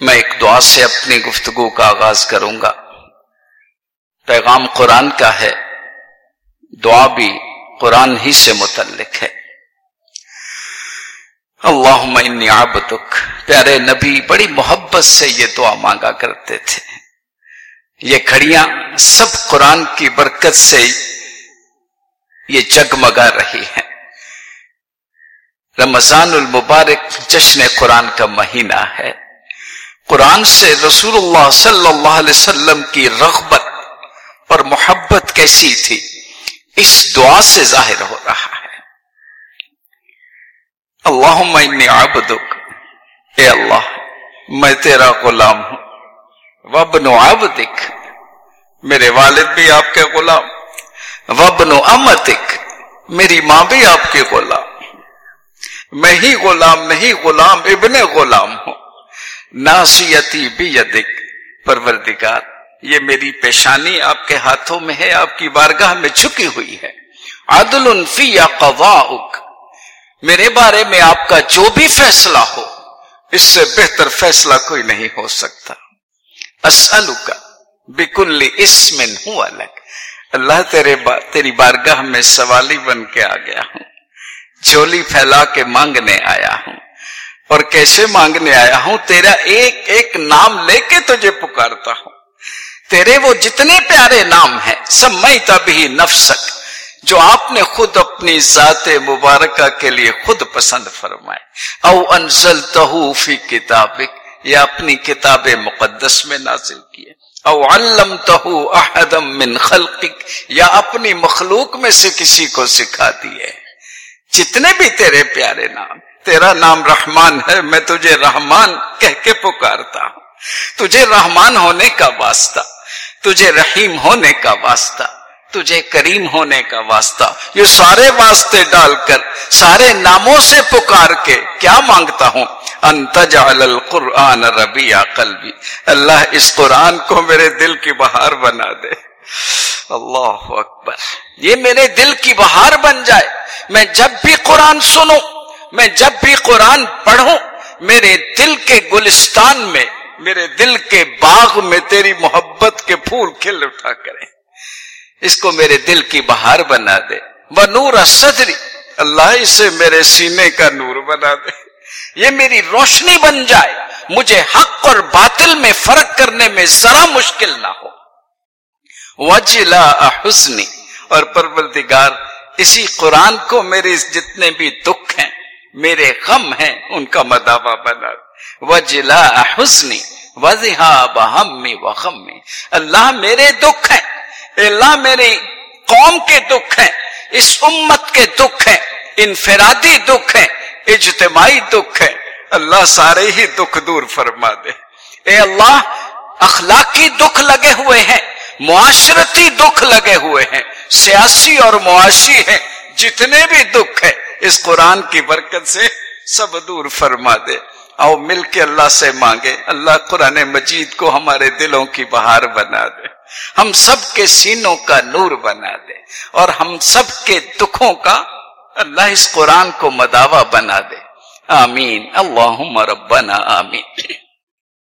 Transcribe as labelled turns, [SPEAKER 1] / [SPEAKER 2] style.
[SPEAKER 1] میں ایک دعا سے اپنی گفتگو کا آغاز کروں گا۔ پیغام قرآن کا ہے۔ دعا بھی قرآن ہی سے متعلق ہے۔ اللہ انی عبدک۔ پیارے نبی، بڑی محبت سے یہ دعا مانگا کرتے تھے۔ یہ کھڑیاں سب قرآن کی برکت سے یہ جگمگا رہی ہیں۔ رمضان المبارک جشن قرآن کا مہینہ ہے۔ قرآن سے رسول اللہ صلی اللہ علیہ وسلم کی رغبت اور محبت کیسی تھی، اس دعا سے ظاہر ہو رہا ہے۔ اللہ انی عبدک، اے اللہ، میں تیرا غلام ہوں۔ وبن عبدک، میرے والد بھی آپ کے غلام۔ وبن امتک، میری ماں بھی آپ کے غلام۔ میں ہی غلام، نہیں غلام، ابن غلام ہوں۔ ناسیتی بھی یدک، پروردگار، یہ میری پیشانی آپ کے ہاتھوں میں ہے، آپ کی بارگاہ میں چھکی ہوئی ہے۔ عدل فی یا میرے بارے میں آپ کا جو بھی فیصلہ ہو، اس سے بہتر فیصلہ کوئی نہیں ہو سکتا۔ اسلو کا بکل اسمن ہوں الگ اللہ تیرے با، تیری بارگاہ میں سوالی بن کے آ گیا ہوں۔ چولی پھیلا کے مانگنے آیا ہوں۔ اور کیسے مانگنے آیا ہوں، تیرا ایک ایک نام لے کے تجھے پکارتا ہوں۔ تیرے وہ جتنے پیارے نام ہیں سب میں تبھی نفسک، جو آپ نے خود اپنی ذات مبارکہ کے لیے خود پسند فرمائے۔ او انزل فی کتابک یا اپنی کتاب مقدس میں نازل کیے۔ او علم احدم من خلقک، یا اپنی مخلوق میں سے کسی کو سکھا دیے۔ جتنے بھی تیرے پیارے نام تیرا نام رحمان ہے، میں تجھے رحمان کہہ کے پکارتا ہوں۔ تجھے رحمان ہونے کا واسطہ، تجھے رحیم ہونے کا واسطہ، تجھے کریم ہونے کا واسطہ۔ یہ سارے واسطے ڈال کر، سارے ناموں سے پکار کے کیا مانگتا ہوں؟ انتجعل القرآن ربیع قلبی۔ اللہ اس قرآن کو میرے دل کی بہار بنا دے۔ اللہ اکبر۔ یہ میرے دل کی بہار بن جائے۔ میں جب بھی قرآن سنوں میں جب بھی قرآن پڑھوں، میرے دل کے گلستان میں، میرے دل کے باغ میں تیری محبت کے پھول کھل اٹھا کریں۔ اس کو میرے دل کی بہار بنا دے۔ وہ نور صدری اللہ اسے میرے سینے کا نور بنا دے۔ یہ میری روشنی بن جائے۔ مجھے حق اور باطل میں فرق کرنے میں ذرا مشکل نہ ہو۔ وجلا حسنی اور پروردگار، اسی قرآن کو میرے جتنے بھی دکھ میرے غم ہیں، ان کا مداوع بنا۔ وجلا حسنی وضحا بہمی و غمی۔ اللہ میرے دکھ ہیں، اللہ میری قوم کے دکھ ہیں، اس امت کے دکھ ہیں، انفرادی دکھ ہیں، اجتماعی دکھ ہیں۔ اللہ سارے ہی دکھ دور فرما دے۔ اے اللہ، اخلاقی دکھ لگے ہوئے ہیں، معاشرتی دکھ لگے ہوئے ہیں۔ سیاسی اور معاشی ہیں، جتنے بھی دکھ ہیں اس قرآن کی برکت سے سب دور فرما دے۔ آؤ مل کے اللہ سے مانگے۔ اللہ قرآن مجید کو ہمارے دلوں کی بہار بنا دے۔ ہم سب کے سینوں کا نور بنا دے۔ اور ہم سب کے دکھوں کا اللہ اس قرآن کو مداوع بنا دے۔ آمین۔ اللہ ربنا آمین۔